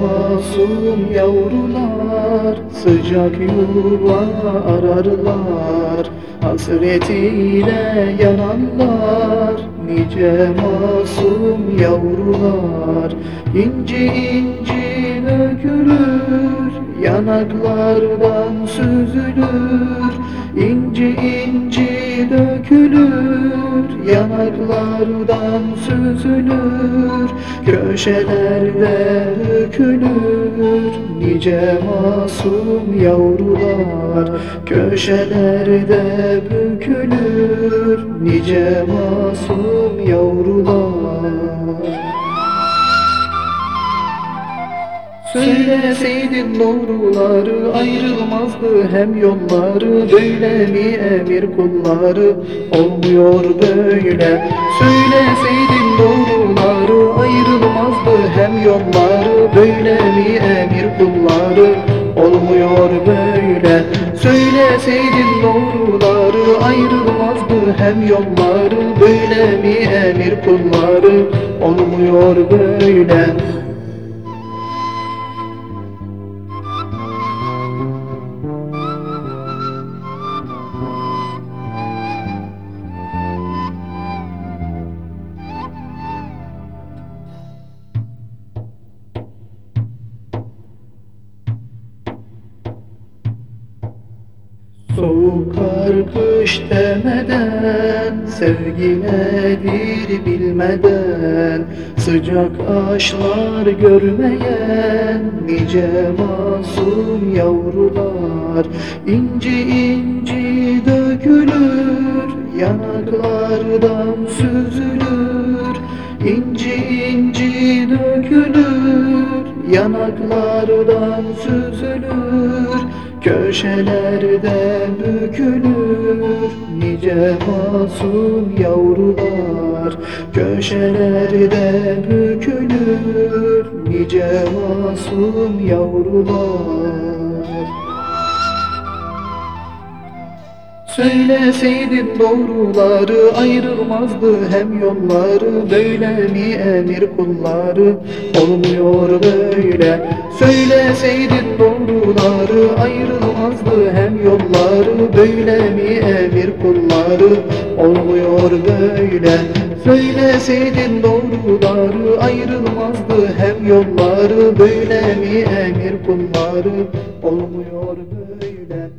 masum yavrular Sıcak yuva ararlar. Hasretiyle yananlar Nice masum yavrular. İnci inci dökülür Yanaklardan süzülür. İnci inci dökülür Yanaklardan süzülür Köşelerde dökülür Nice masum yavrular Köşelerde bükülür Nice masum yavrular Söyleseydin doğruları ayrılmazdı hem yolları. Böyle mi emir kulları? Olmuyor böyle. Söyleseydin doğruları ayrılmazdı hem yolları. Böyle mi emir kulları? Olmuyor böyle. Söyleseydin doğruları ayrılmazdı hem yolları. Böyle mi emir kulları? Olmuyor böyle Soğuk kar kış demeden Sevgi nedir bilmeden Sıcak aşklar görmeyen Nice masum yavrular. İnci inci dökülür Yanaklardan süzülür. İnci inci dökülür Yanaklardan süzülür Köşelerde bükülür nice masum yavrular. Köşelerde bükülür nice masum yavrular Söyleseydin doğruları ayrılmazdı hem yolları. Böyle mi emir kulları? Olmuyor böyle. Söyleseydin doğruları ayrılmazdı hem yolları. Böyle mi emir kulları? Olmuyor böyle. Söyleseydin doğruları ayrılmazdı hem yolları. Böyle mi emir kulları? Olmuyor böyle